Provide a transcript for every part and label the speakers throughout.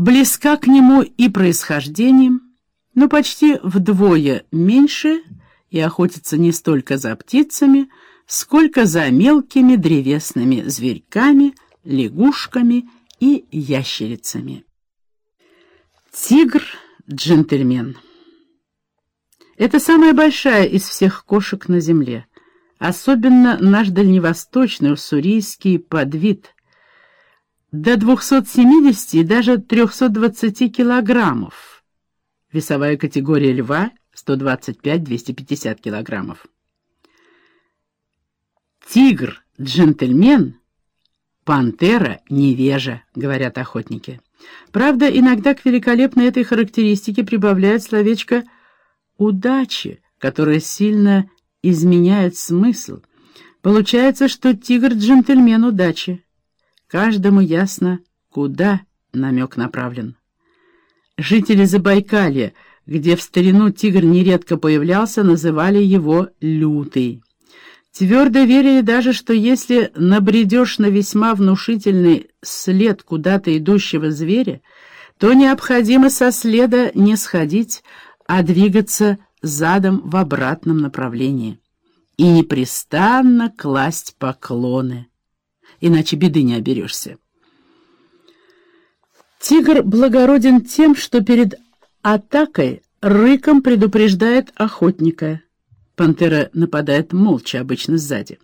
Speaker 1: близка к нему и происхождением, но почти вдвое меньше и охотится не столько за птицами, сколько за мелкими древесными зверьками, лягушками и ящерицами. Тигр-джентльмен Это самая большая из всех кошек на земле. Особенно наш дальневосточный уссурийский подвид. До 270 и даже 320 килограммов. Весовая категория льва 125-250 килограммов. Тигр-джентльмен, пантера невежа, говорят охотники. Правда, иногда к великолепной этой характеристике прибавляют словечко «удачи», которое сильно изменяет смысл. Получается, что тигр-джентльмен удачи. Каждому ясно, куда намек направлен. Жители Забайкалья, где в старину тигр нередко появлялся, называли его «лютый». Твердо верили даже, что если набредешь на весьма внушительный след куда-то идущего зверя, то необходимо со следа не сходить, а двигаться задом в обратном направлении и непрестанно класть поклоны, иначе беды не оберешься. Тигр благороден тем, что перед атакой рыком предупреждает охотника — Пантера нападает молча, обычно сзади.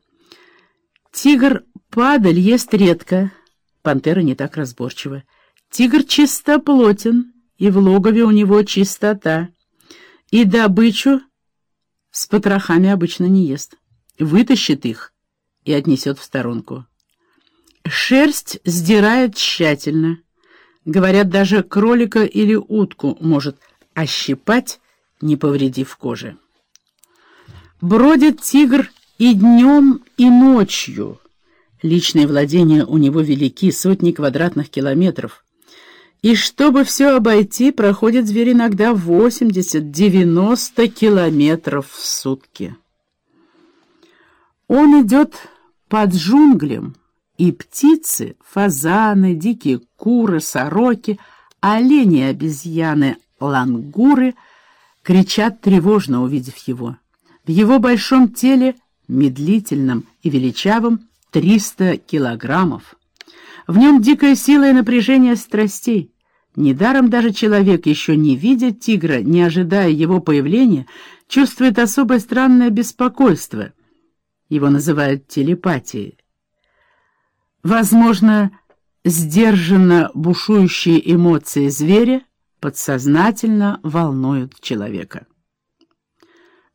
Speaker 1: Тигр падаль ест редко. Пантера не так разборчива. Тигр чистоплотен, и в логове у него чистота. И добычу с потрохами обычно не ест. Вытащит их и отнесет в сторонку. Шерсть сдирает тщательно. Говорят, даже кролика или утку может ощипать, не повредив кожи. Бродит тигр и днем, и ночью. Личные владения у него велики, сотни квадратных километров. И чтобы все обойти, проходит зверь иногда 80-90 километров в сутки. Он идет под джунглем, и птицы, фазаны, дикие куры, сороки, олени, обезьяны, лангуры кричат тревожно, увидев его. В его большом теле, медлительном и величавом, 300 килограммов. В нем дикая сила и напряжение страстей. Недаром даже человек, еще не видя тигра, не ожидая его появления, чувствует особое странное беспокойство. Его называют телепатией. Возможно, сдержанно бушующие эмоции зверя подсознательно волнуют человека.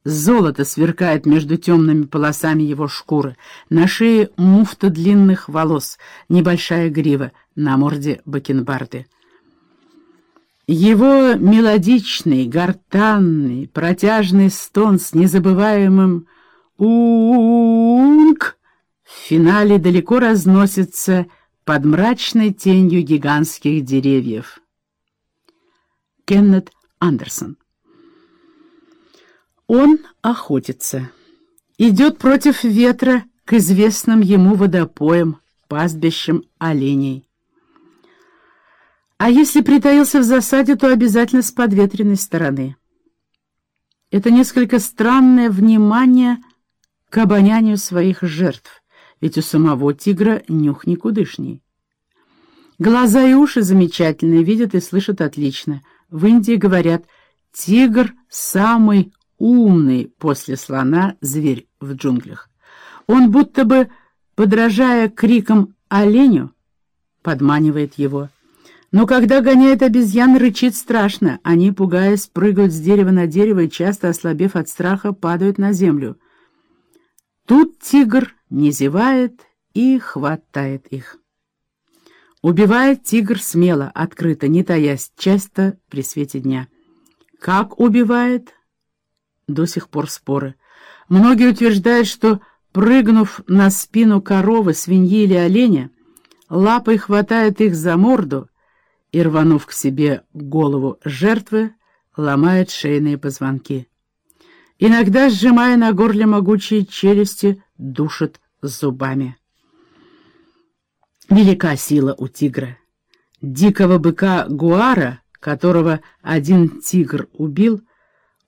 Speaker 1: Золото сверкает между темными полосами его шкуры. На шее муфта длинных волос, небольшая грива, на морде бакенбарды. Его мелодичный, гортанный, протяжный стон с незабываемым «унг» в финале далеко разносится под мрачной тенью гигантских деревьев. Кеннет Андерсон он охотится. Идет против ветра к известным ему водопоям, пастбищам оленей. А если притаился в засаде, то обязательно с подветренной стороны. Это несколько странное внимание к обонянию своих жертв, ведь у самого тигра нюх никудышний. Глаза и уши замечательные, видят и слышат отлично. В Индии говорят «тигр самый умный после слона зверь в джунглях. Он будто бы, подражая крикам оленю, подманивает его. Но когда гоняет обезьян, рычит страшно. Они, пугаясь, прыгают с дерева на дерево и, часто ослабев от страха, падают на землю. Тут тигр не зевает и хватает их. Убивает тигр смело, открыто, не таясь, часто при свете дня. Как убивает? до сих пор споры. Многие утверждают, что, прыгнув на спину коровы, свиньи или оленя, лапой хватает их за морду и, рванув к себе голову жертвы, ломает шейные позвонки. Иногда, сжимая на горле могучие челюсти, душит зубами. Велика сила у тигра. Дикого быка Гуара, которого один тигр убил,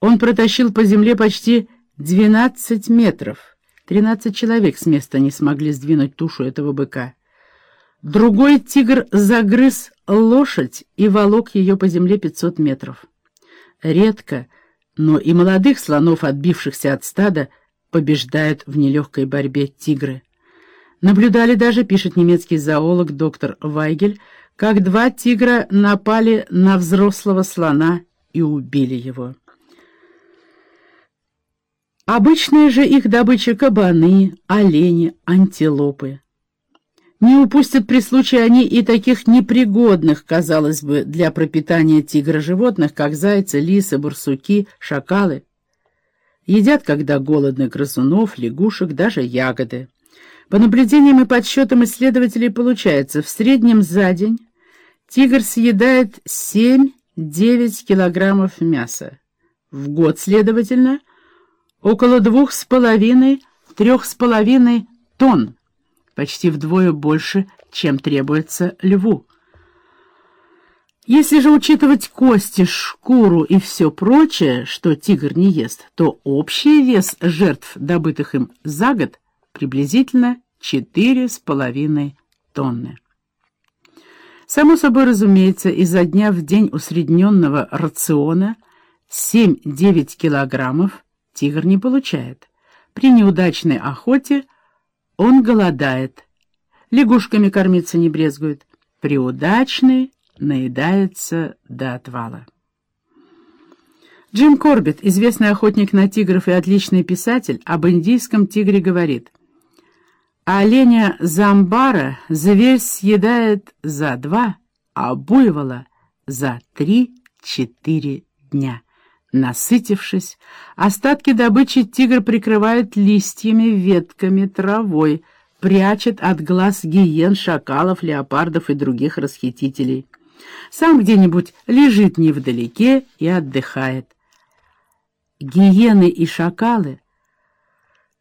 Speaker 1: он протащил по земле почти 12 метров. 13 человек с места не смогли сдвинуть тушу этого быка. Другой тигр загрыз лошадь и волок ее по земле 500 метров. Редко, но и молодых слонов, отбившихся от стада, побеждают в нелегкой борьбе тигры. Наблюдали даже, пишет немецкий зоолог доктор Вайгель, как два тигра напали на взрослого слона и убили его. Обычная же их добыча — кабаны, олени, антилопы. Не упустят при случае они и таких непригодных, казалось бы, для пропитания тигра животных, как зайцы, лисы, барсуки, шакалы. Едят, когда голодны, грызунов, лягушек, даже ягоды. По наблюдениям и подсчетам исследователей получается, в среднем за день тигр съедает 7-9 килограммов мяса. В год, следовательно, около двух с половиной, трех с половиной тонн, почти вдвое больше, чем требуется льву. Если же учитывать кости, шкуру и все прочее, что тигр не ест, то общий вес жертв, добытых им за год, приблизительно четыре с половиной тонны. Само собой разумеется, изо дня в день усредненного рациона 7-9 килограммов тигр не получает. При неудачной охоте он голодает, лягушками кормиться не брезгует, при удачной наедается до отвала. Джим Корбет, известный охотник на тигров и отличный писатель, об индийском тигре говорит, «Оленя Замбара зверь съедает за два, а буйвола за три-четыре дня». Насытившись, остатки добычи тигр прикрывает листьями, ветками, травой, прячет от глаз гиен, шакалов, леопардов и других расхитителей. Сам где-нибудь лежит невдалеке и отдыхает. Гиены и шакалы,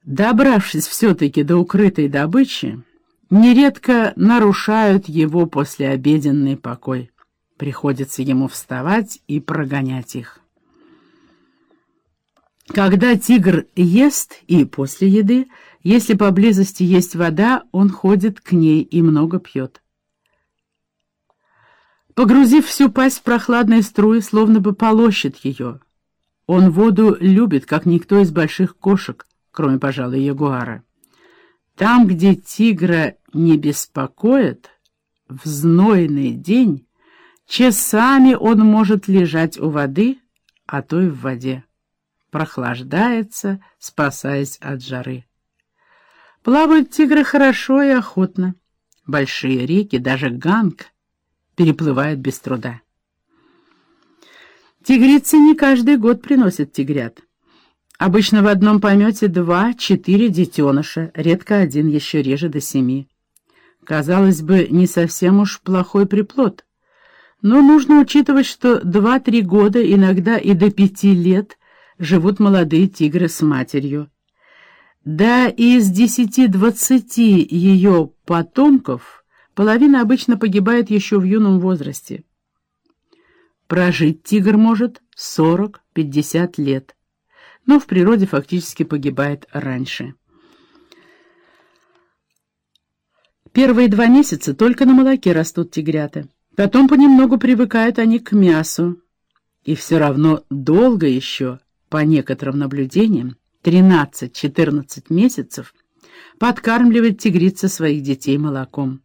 Speaker 1: добравшись все-таки до укрытой добычи, нередко нарушают его послеобеденный покой. Приходится ему вставать и прогонять их. Когда тигр ест и после еды, если поблизости есть вода, он ходит к ней и много пьет. Погрузив всю пасть в прохладные струи, словно бы полощет ее. Он воду любит, как никто из больших кошек, кроме, пожалуй, ягуара. Там, где тигра не беспокоит, в знойный день часами он может лежать у воды, а то и в воде прохлаждается, спасаясь от жары. Плавают тигры хорошо и охотно. Большие реки, даже Ганг, переплывают без труда. Тигрицы не каждый год приносят тигрят. Обычно в одном помете два-четыре детеныша, редко один, еще реже до семи. Казалось бы, не совсем уж плохой приплод. Но нужно учитывать, что два-три года, иногда и до пяти лет – живут молодые тигры с матерью. Да из десяти-двадцати ее потомков половина обычно погибает еще в юном возрасте. Прожить тигр может 40-50 лет, но в природе фактически погибает раньше. Первые два месяца только на молоке растут тигрята. Потом понемногу привыкают они к мясу. И все равно долго еще по некоторым наблюдениям, 13-14 месяцев подкармливает тигрица своих детей молоком.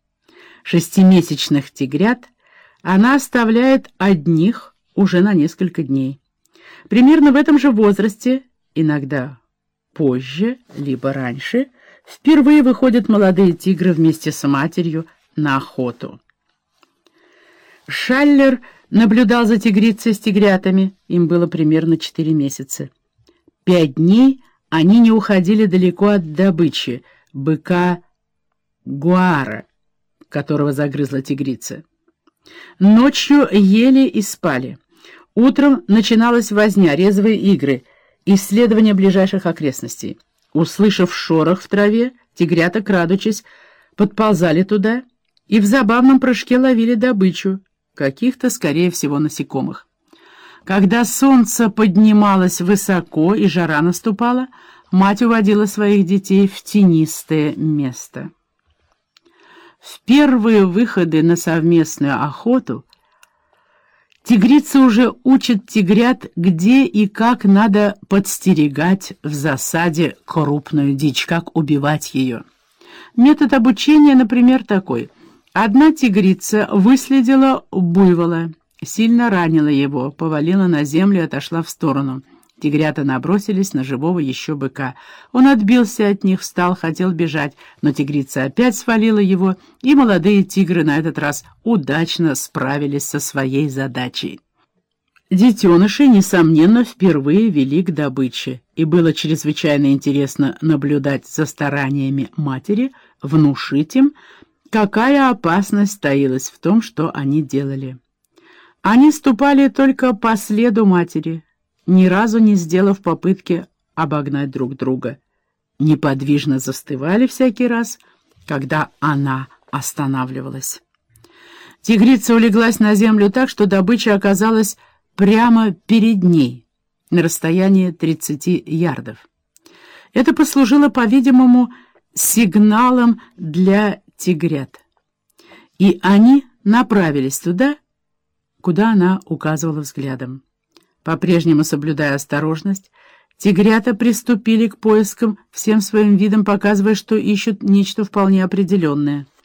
Speaker 1: Шестимесячных тигрят она оставляет одних уже на несколько дней. Примерно в этом же возрасте, иногда позже, либо раньше, впервые выходят молодые тигры вместе с матерью на охоту. Шаллер наблюдал за тигрицей с тигрятами, им было примерно четыре месяца. Пять дней они не уходили далеко от добычи, быка Гуара, которого загрызла тигрица. Ночью ели и спали. Утром начиналась возня, резвые игры, исследование ближайших окрестностей. Услышав шорох в траве, тигрята, крадучись, подползали туда и в забавном прыжке ловили добычу, каких-то, скорее всего, насекомых. Когда солнце поднималось высоко и жара наступала, мать уводила своих детей в тенистое место. В первые выходы на совместную охоту тигрица уже учит тигрят, где и как надо подстерегать в засаде крупную дичь, как убивать ее. Метод обучения, например, такой. Одна тигрица выследила буйвола, сильно ранила его, повалила на землю и отошла в сторону — Тигрята набросились на живого еще быка. Он отбился от них, встал, хотел бежать, но тигрица опять свалила его, и молодые тигры на этот раз удачно справились со своей задачей. Детеныши, несомненно, впервые вели к добыче, и было чрезвычайно интересно наблюдать за стараниями матери, внушить им, какая опасность таилась в том, что они делали. Они ступали только по следу матери — ни разу не сделав попытки обогнать друг друга. Неподвижно застывали всякий раз, когда она останавливалась. Тигрица улеглась на землю так, что добыча оказалась прямо перед ней, на расстоянии 30 ярдов. Это послужило, по-видимому, сигналом для тигрят. И они направились туда, куда она указывала взглядом. По-прежнему соблюдая осторожность, тигрята приступили к поискам, всем своим видом показывая, что ищут нечто вполне определенное —